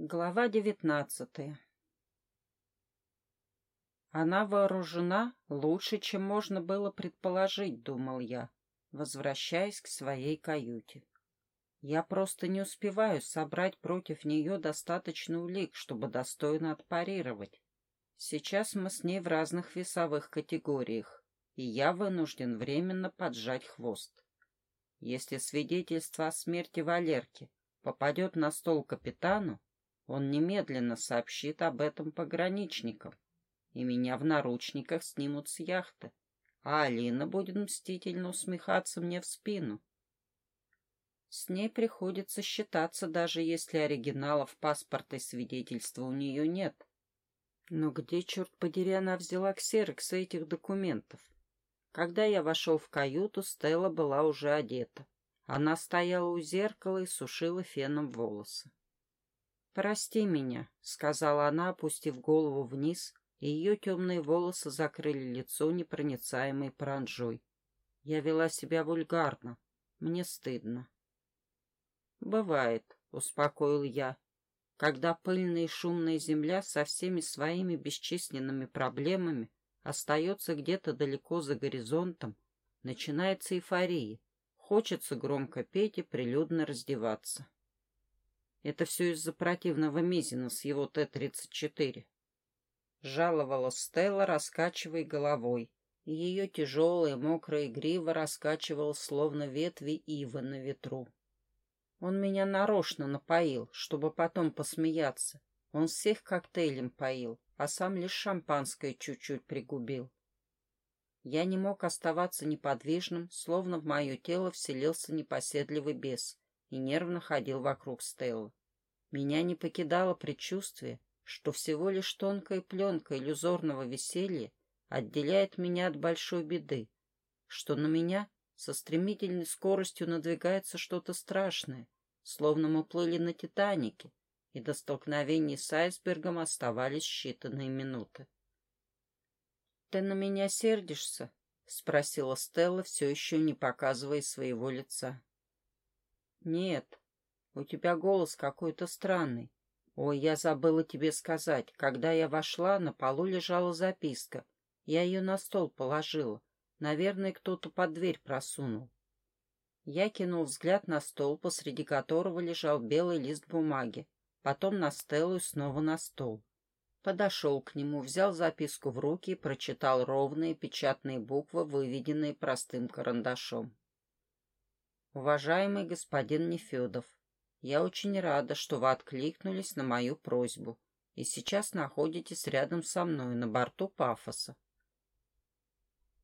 Глава девятнадцатая Она вооружена лучше, чем можно было предположить, думал я, возвращаясь к своей каюте. Я просто не успеваю собрать против нее достаточно улик, чтобы достойно отпарировать. Сейчас мы с ней в разных весовых категориях, и я вынужден временно поджать хвост. Если свидетельство о смерти Валерки попадет на стол капитану, он немедленно сообщит об этом пограничникам, и меня в наручниках снимут с яхты, а Алина будет мстительно усмехаться мне в спину. С ней приходится считаться, даже если оригиналов паспорта и свидетельства у нее нет. Но где, черт подери, она взяла ксероксы этих документов? Когда я вошел в каюту, Стелла была уже одета. Она стояла у зеркала и сушила феном волосы. «Прости меня», — сказала она, опустив голову вниз, и ее темные волосы закрыли лицо непроницаемой паранжой. Я вела себя вульгарно. Мне стыдно. «Бывает», — успокоил я, «когда пыльная и шумная земля со всеми своими бесчисленными проблемами остается где-то далеко за горизонтом, начинается эйфория, хочется громко петь и прилюдно раздеваться». Это все из-за противного Мизина с его Т-34. Жаловала Стелла, раскачивая головой, ее тяжелая мокрая грива раскачивала, словно ветви ивы на ветру. Он меня нарочно напоил, чтобы потом посмеяться. Он всех коктейлем поил, а сам лишь шампанское чуть-чуть пригубил. Я не мог оставаться неподвижным, словно в мое тело вселился непоседливый бес и нервно ходил вокруг Стеллы. Меня не покидало предчувствие, что всего лишь тонкая пленка иллюзорного веселья отделяет меня от большой беды, что на меня со стремительной скоростью надвигается что-то страшное, словно мы плыли на «Титанике», и до столкновения с айсбергом оставались считанные минуты. «Ты на меня сердишься?» — спросила Стелла, все еще не показывая своего лица. «Нет, у тебя голос какой-то странный. Ой, я забыла тебе сказать. Когда я вошла, на полу лежала записка. Я ее на стол положила. Наверное, кто-то под дверь просунул. Я кинул взгляд на стол, посреди которого лежал белый лист бумаги, потом на Стеллу и снова на стол. Подошел к нему, взял записку в руки и прочитал ровные печатные буквы, выведенные простым карандашом. «Уважаемый господин Нефедов, я очень рада, что вы откликнулись на мою просьбу и сейчас находитесь рядом со мной на борту Пафоса.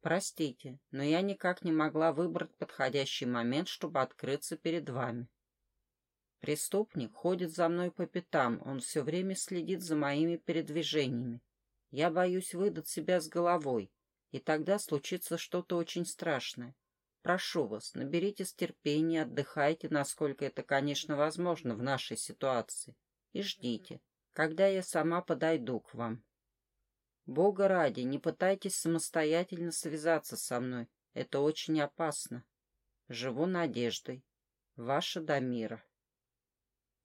Простите, но я никак не могла выбрать подходящий момент, чтобы открыться перед вами. Преступник ходит за мной по пятам, он все время следит за моими передвижениями. Я боюсь выдать себя с головой, и тогда случится что-то очень страшное. Прошу вас, наберитесь терпения, отдыхайте, насколько это, конечно, возможно в нашей ситуации, и ждите, когда я сама подойду к вам. Бога ради, не пытайтесь самостоятельно связаться со мной, это очень опасно. Живу надеждой. Ваша Дамира.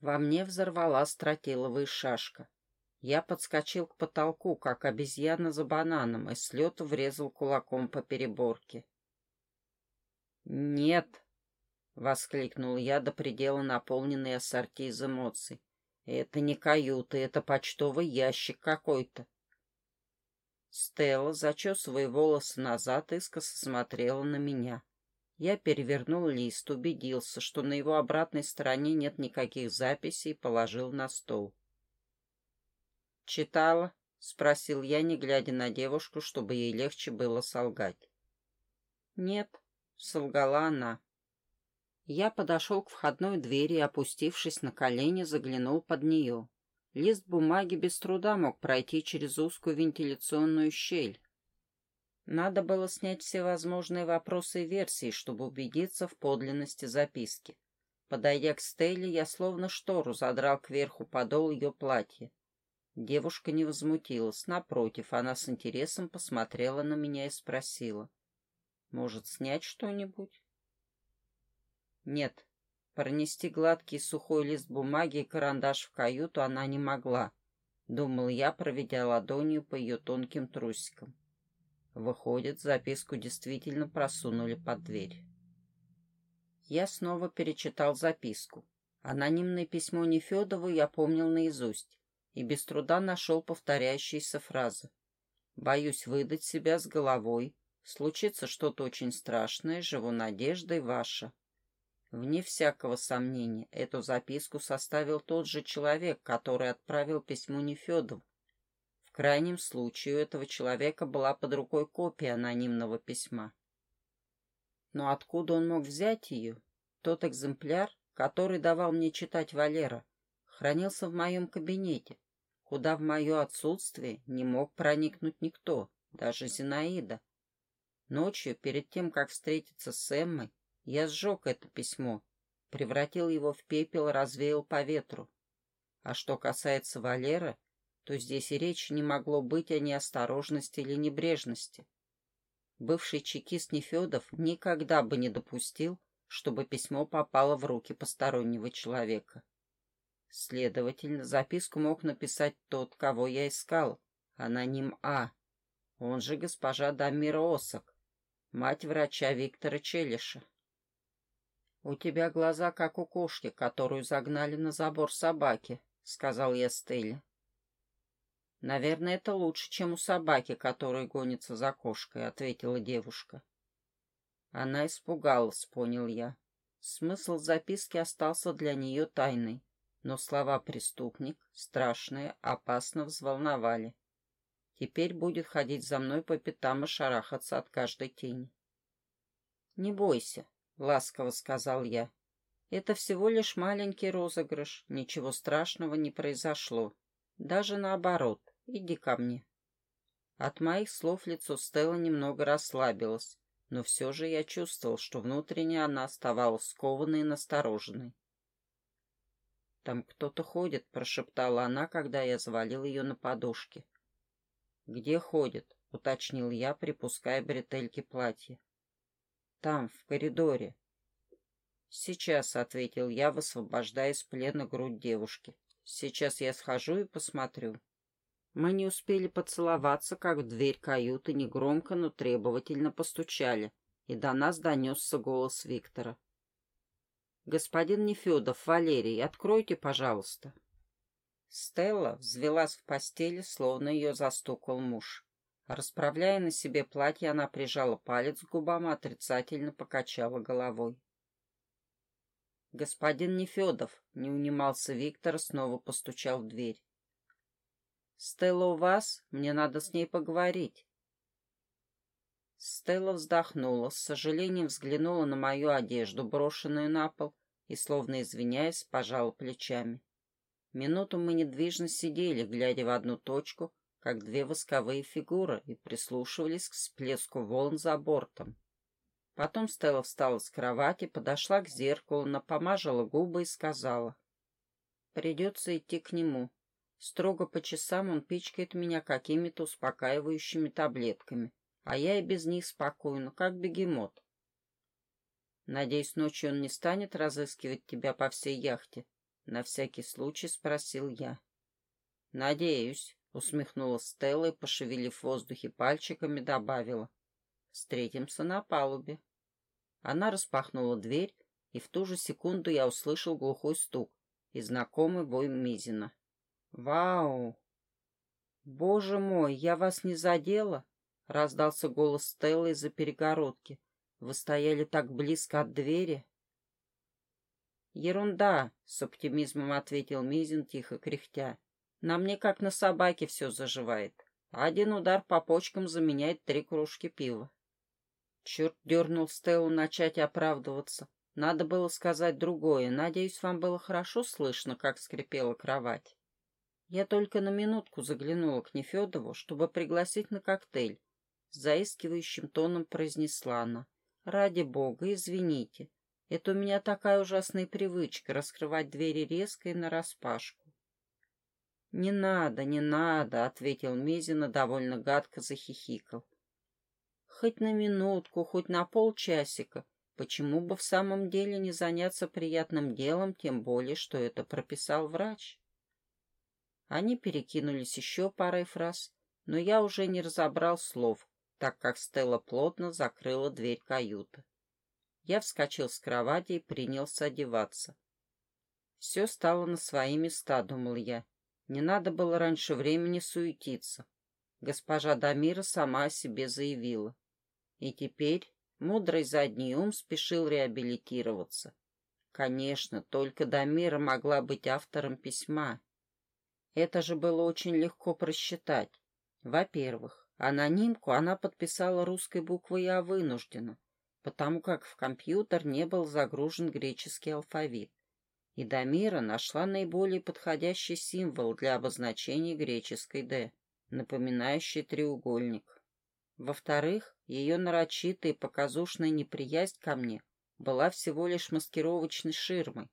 Во мне взорвала стратиловая шашка. Я подскочил к потолку, как обезьяна за бананом, и с лету врезал кулаком по переборке. «Нет!» — воскликнул я до предела наполненный ассорти из эмоций. «Это не каюта, это почтовый ящик какой-то». Стелла, зачесывая волосы назад, искоса смотрела на меня. Я перевернул лист, убедился, что на его обратной стороне нет никаких записей, и положил на стол. «Читала?» — спросил я, не глядя на девушку, чтобы ей легче было солгать. «Нет», солгала она. Я подошел к входной двери и, опустившись на колени, заглянул под нее. Лист бумаги без труда мог пройти через узкую вентиляционную щель. Надо было снять все возможные вопросы и версии, чтобы убедиться в подлинности записки. Подойдя к Стелле, я словно штору задрал кверху подол ее платья. Девушка не возмутилась. Напротив, она с интересом посмотрела на меня и спросила. Может, снять что-нибудь? Нет, Пронести гладкий сухой лист бумаги и карандаш в каюту она не могла, думал я, проведя ладонью по ее тонким трусикам. Выходит, записку действительно просунули под дверь. Я снова перечитал записку. Анонимное письмо Нефедову я помнил наизусть и без труда нашел повторяющиеся фразы. «Боюсь выдать себя с головой. Случится что-то очень страшное. Живу надеждой ваша». Вне всякого сомнения, эту записку составил тот же человек, который отправил письмо Нефедову. В крайнем случае у этого человека была под рукой копия анонимного письма. Но откуда он мог взять ее? Тот экземпляр, который давал мне читать Валера, хранился в моем кабинете, куда в мое отсутствие не мог проникнуть никто, даже Зинаида. Ночью, перед тем, как встретиться с Эммой, я сжег это письмо, превратил его в пепел развеял по ветру. А что касается Валеры, то здесь и речи не могло быть о неосторожности или небрежности. Бывший чекист Нефедов никогда бы не допустил, чтобы письмо попало в руки постороннего человека. Следовательно, записку мог написать тот, кого я искал, аноним А, он же госпожа Дамира Осак, мать врача Виктора Челиша. «У тебя глаза, как у кошки, которую загнали на забор собаки», — сказал я Стелле. «Наверное, это лучше, чем у собаки, которая гонится за кошкой», — ответила девушка. Она испугалась, понял я. Смысл записки остался для нее тайной, но слова «преступник», «страшные», «опасно» взволновали. Теперь будет ходить за мной по пятам и шарахаться от каждой тени. «Не бойся», — ласково сказал я. «Это всего лишь маленький розыгрыш, ничего страшного не произошло. Даже наоборот, иди ко мне». От моих слов лицо Стелла немного расслабилось, но все же я чувствовал, что внутренне она оставалась скованной и настороженной. «Там кто-то ходит», — прошептала она, когда я завалил ее на подушке. «Где ходит?» — уточнил я, припуская бретельки платья. «Там, в коридоре». «Сейчас», — ответил я, высвобождая из плена грудь девушки. «Сейчас я схожу и посмотрю». Мы не успели поцеловаться, как в дверь каюты негромко, но требовательно постучали, и до нас донесся голос Виктора. «Господин Нефедов, Валерий, откройте, пожалуйста». Стелла взвелась в постели, словно ее застукал муж. Расправляя на себе платье, она прижала палец к губам и отрицательно покачала головой. «Господин Нефедов», — не унимался Виктор, снова постучал в дверь. «Стелла у вас? Мне надо с ней поговорить». Стелла вздохнула, с сожалением взглянула на мою одежду, брошенную на пол, и, словно извиняясь, пожала плечами. Минуту мы недвижно сидели, глядя в одну точку, как две восковые фигуры, и прислушивались к всплеску волн за бортом. Потом Стелла встала с кровати, подошла к зеркалу, напомажила губы и сказала. «Придется идти к нему. Строго по часам он пичкает меня какими-то успокаивающими таблетками, а я и без них спокойно, как бегемот. Надеюсь, ночью он не станет разыскивать тебя по всей яхте? На всякий случай спросил я. Надеюсь, усмехнулась Стелла и, пошевелив в воздухе пальчиками, добавила. Встретимся на палубе. Она распахнула дверь, и в ту же секунду я услышал глухой стук и знакомый бой Мизина. «Вау! Боже мой, я вас не задела?» — раздался голос Стеллы из-за перегородки. «Вы стояли так близко от двери?» «Ерунда!» — с оптимизмом ответил Мизин, тихо кряхтя. «На мне, как на собаке, все заживает. Один удар по почкам заменяет три кружки пива». Черт дернул Стеллу начать оправдываться. Надо было сказать другое. Надеюсь, вам было хорошо слышно, как скрипела кровать. Я только на минутку заглянула к Нефедову, чтобы пригласить на коктейль. С заискивающим тоном произнесла она. «Ради бога, извините. Это у меня такая ужасная привычка — раскрывать двери резко и нараспашку». «Не надо, не надо», — ответил Мизина, довольно гадко захихикал. «Хоть на минутку, хоть на полчасика. Почему бы в самом деле не заняться приятным делом, тем более, что это прописал врач? Они перекинулись еще парой фраз, но я уже не разобрал слов, так как Стелла плотно закрыла дверь каюты. Я вскочил с кровати и принялся одеваться. Все стало на свои места, думал я. Не надо было раньше времени суетиться. Госпожа Дамира сама о себе заявила. И теперь Мудрый задний ум спешил реабилитироваться. Конечно, только Дамира могла быть автором письма. Это же было очень легко просчитать. Во-первых, анонимку она подписала русской буквой «А» вынужденно, потому как в компьютер не был загружен греческий алфавит. И Дамира нашла наиболее подходящий символ для обозначения греческой «Д», напоминающий треугольник. Во-вторых, ее нарочитая и показушная неприязнь ко мне была всего лишь маскировочной ширмой,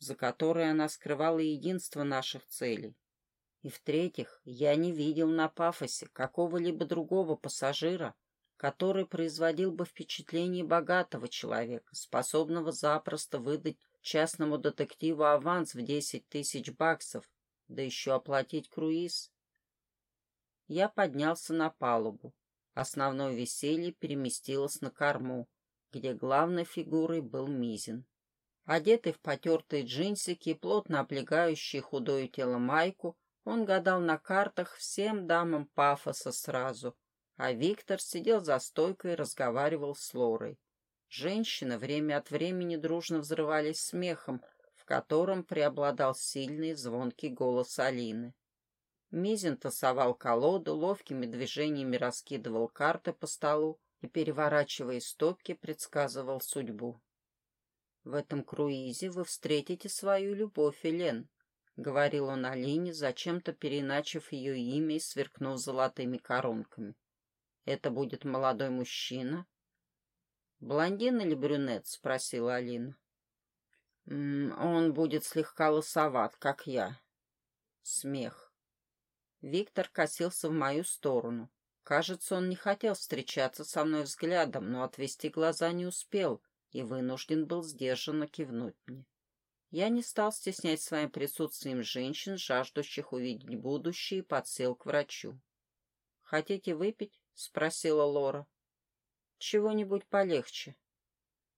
за которой она скрывала единство наших целей. И в-третьих, я не видел на пафосе какого-либо другого пассажира, который производил бы впечатление богатого человека, способного запросто выдать частному детективу аванс в десять тысяч баксов, да еще оплатить круиз. Я поднялся на палубу. Основное веселье переместилось на корму, где главной фигурой был Мизин. Одетый в потертые джинсики и плотно облегающие худое тело майку, он гадал на картах всем дамам пафоса сразу, а Виктор сидел за стойкой и разговаривал с Лорой. Женщины время от времени дружно взрывались смехом, в котором преобладал сильный звонкий голос Алины. Мизин тасовал колоду, ловкими движениями раскидывал карты по столу и, переворачивая стопки, предсказывал судьбу. «В этом круизе вы встретите свою любовь, Элен», — говорил он Алине, зачем-то переначив ее имя и сверкнув золотыми коронками. «Это будет молодой мужчина?» «Блондин или брюнет?» — спросила Алина. «М -м, «Он будет слегка лосоват, как я». Смех. Виктор косился в мою сторону. Кажется, он не хотел встречаться со мной взглядом, но отвести глаза не успел и вынужден был сдержанно кивнуть мне. Я не стал стеснять своим присутствием женщин, жаждущих увидеть будущее, и подсел к врачу. «Хотите выпить?» — спросила Лора. «Чего-нибудь полегче.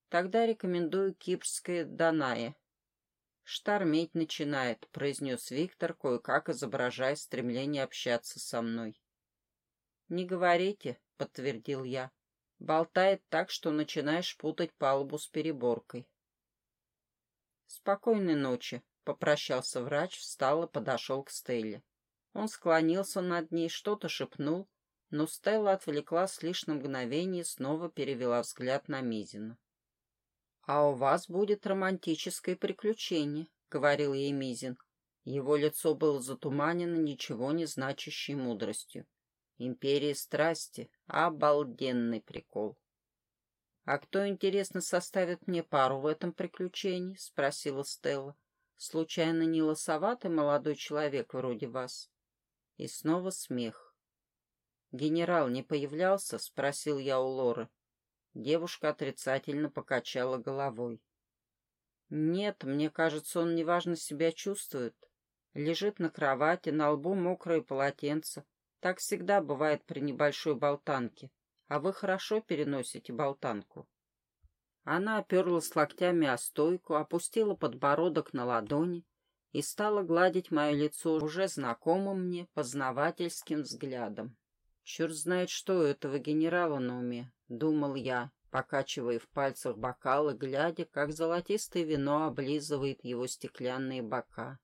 Тогда рекомендую кипрское Данае. «Штормить начинает», — произнес Виктор, кое-как изображая стремление общаться со мной. «Не говорите», — подтвердил я. «Болтает так, что начинаешь путать палубу с переборкой». «Спокойной ночи», — попрощался врач, встал и подошел к Стелле. Он склонился над ней, что-то шепнул, но Стелла отвлеклась лишь на мгновение и снова перевела взгляд на Мизина. «А у вас будет романтическое приключение», — говорил ей Мизин. Его лицо было затуманено ничего не значащей мудростью. «Империя страсти — обалденный прикол». «А кто, интересно, составит мне пару в этом приключении?» — спросила Стелла. «Случайно не лосоватый молодой человек вроде вас?» И снова смех. «Генерал не появлялся?» — спросил я у Лоры. Девушка отрицательно покачала головой. «Нет, мне кажется, он неважно себя чувствует. Лежит на кровати, на лбу мокрое полотенце. Так всегда бывает при небольшой болтанке. А вы хорошо переносите болтанку?» Она оперлась локтями о стойку, опустила подбородок на ладони и стала гладить мое лицо уже знакомым мне познавательским взглядом. Черт знает, что у этого генерала на уме. — думал я, покачивая в пальцах бокалы, глядя, как золотистое вино облизывает его стеклянные бока.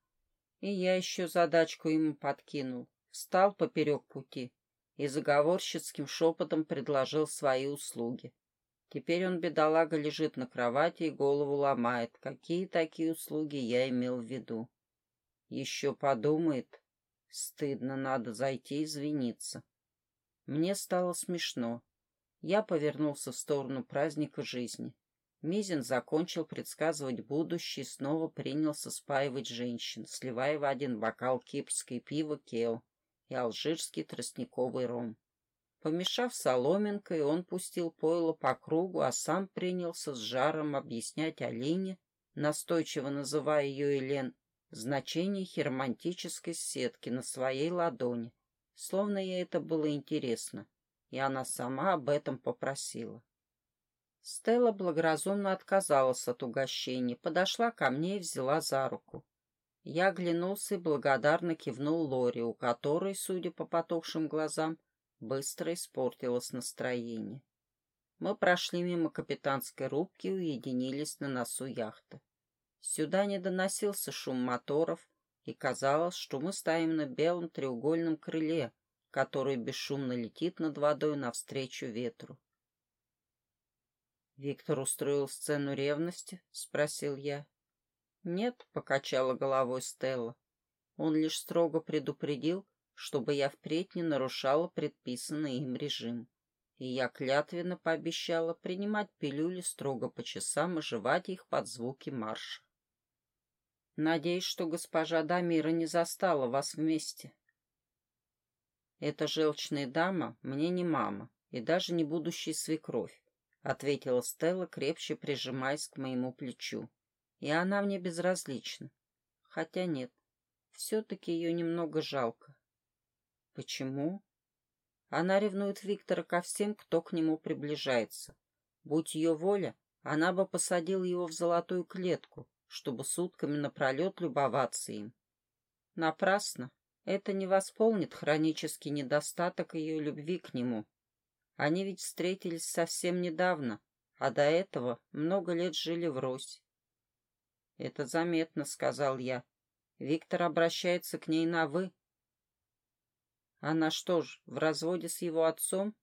И я еще задачку ему подкинул, встал поперек пути и заговорщицким шепотом предложил свои услуги. Теперь он, бедолага, лежит на кровати и голову ломает. Какие такие услуги я имел в виду? Еще подумает. Стыдно, надо зайти извиниться. Мне стало смешно. Я повернулся в сторону праздника жизни. Мизин закончил предсказывать будущее и снова принялся спаивать женщин, сливая в один бокал кипрское пиво кео и алжирский тростниковый ром. Помешав соломинкой, он пустил пойло по кругу, а сам принялся с жаром объяснять Алине, настойчиво называя ее Елен, значение хиромантической сетки на своей ладони, словно ей это было интересно, и она сама об этом попросила. Стелла благоразумно отказалась от угощения, подошла ко мне и взяла за руку. Я оглянулся и благодарно кивнул Лори, у которой, судя по потухшим глазам, быстро испортилось настроение. Мы прошли мимо капитанской рубки и уединились на носу яхты. Сюда не доносился шум моторов, и казалось, что мы стоим на белом треугольном крыле, который бесшумно летит над водой навстречу ветру. «Виктор устроил сцену ревности?» — спросил я. «Нет», — покачала головой Стелла. «Он лишь строго предупредил, чтобы я впредь не нарушала предписанный им режим. И я клятвенно пообещала принимать пилюли строго по часам и жевать их под звуки марша. Надеюсь, что госпожа Дамира не застала вас вместе. Эта желчная дама мне не мама и даже не будущая свекровь. — ответила Стелла, крепче прижимаясь к моему плечу. «И она мне безразлична. Хотя нет, все-таки ее немного жалко». «Почему?» Она ревнует Виктора ко всем, кто к нему приближается. Будь ее воля, она бы посадила его в золотую клетку, чтобы сутками напролет любоваться им. Напрасно. Это не восполнит хронический недостаток ее любви к нему. Они ведь встретились совсем недавно, а до этого много лет жили врозь. «Это заметно», — сказал я. Виктор обращается к ней на «вы». Она что ж, в разводе с его отцом?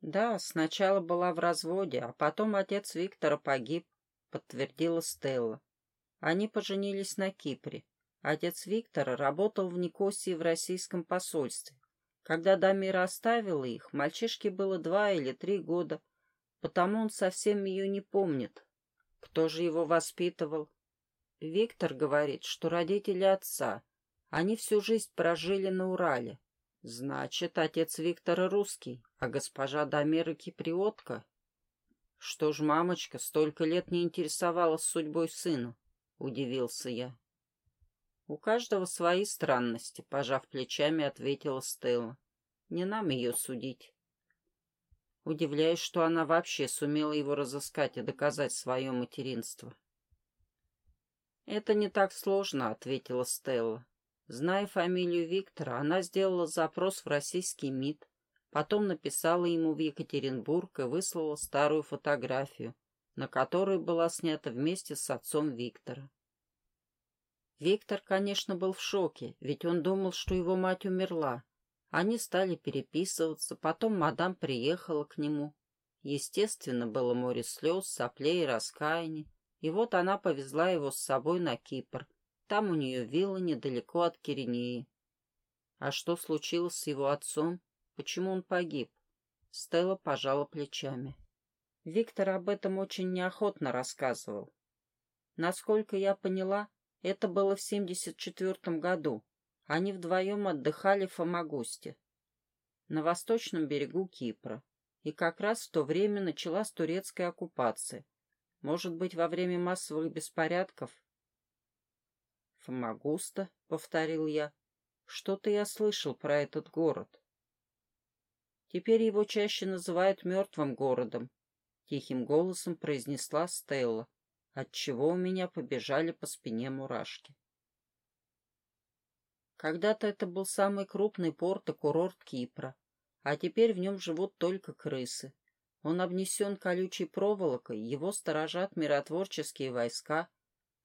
Да, сначала была в разводе, а потом отец Виктора погиб, подтвердила Стелла. Они поженились на Кипре. Отец Виктора работал в Никосии в российском посольстве. Когда Дамира оставила их, мальчишке было два или три года, потому он совсем ее не помнит. Кто же его воспитывал? Виктор говорит, что родители отца. Они всю жизнь прожили на Урале. Значит, отец Виктора русский, а госпожа Дамира киприотка. Что ж мамочка столько лет не интересовалась судьбой сына? Удивился я. «У каждого свои странности», — пожав плечами, ответила Стелла. «Не нам ее судить». Удивляюсь, что она вообще сумела его разыскать и доказать свое материнство. «Это не так сложно», — ответила Стелла. Зная фамилию Виктора, она сделала запрос в российский МИД, потом написала ему в Екатеринбург и выслала старую фотографию, на которой была снята вместе с отцом Виктора. Виктор, конечно, был в шоке, ведь он думал, что его мать умерла. Они стали переписываться, потом мадам приехала к нему. Естественно, было море слез, соплей и раскаяний. И вот она повезла его с собой на Кипр. Там у нее вилла недалеко от Киринеи. А что случилось с его отцом? Почему он погиб? Стелла пожала плечами. Виктор об этом очень неохотно рассказывал. Насколько я поняла, это было в 74 году. Они вдвоем отдыхали в Фомагусте, на восточном берегу Кипра. И как раз в то время началась турецкая оккупация. Может быть, во время массовых беспорядков? «Фомагуста», — повторил я. «Что-то я слышал про этот город». Теперь его чаще называют мертвым городом, — тихим голосом произнесла Стелла отчего у меня побежали по спине мурашки. Когда-то это был самый крупный порт и курорт Кипра, а теперь в нем живут только крысы. Он обнесен колючей проволокой, его сторожат миротворческие войска,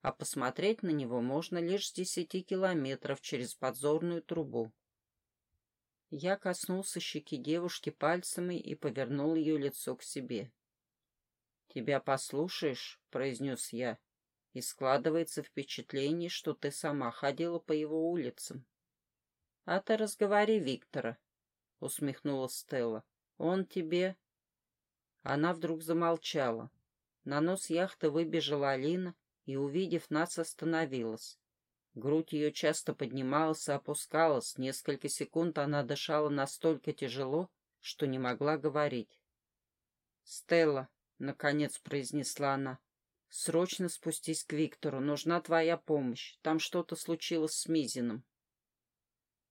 а посмотреть на него можно лишь с десяти километров через подзорную трубу. Я коснулся щеки девушки пальцами и повернул ее лицо к себе. «Тебя послушаешь», — произнес я, — «и складывается впечатление, что ты сама ходила по его улицам». «А ты разговори Виктора», — усмехнулась Стелла. «Он тебе...» Она вдруг замолчала. На нос яхты выбежала Алина и, увидев нас, остановилась. Грудь ее часто поднималась и опускалась. Несколько секунд она дышала настолько тяжело, что не могла говорить. «Стелла», — наконец произнесла она, — «срочно спустись к Виктору. Нужна твоя помощь. Там что-то случилось с Мизиным».